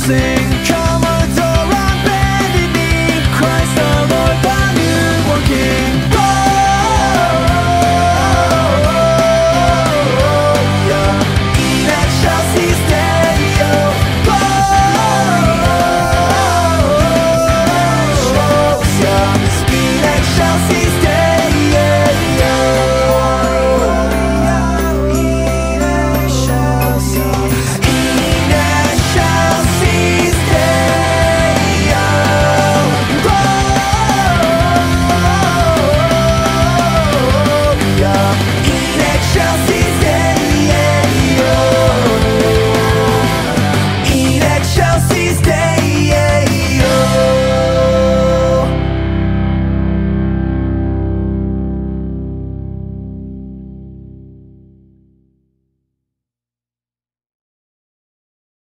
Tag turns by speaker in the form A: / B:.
A: sing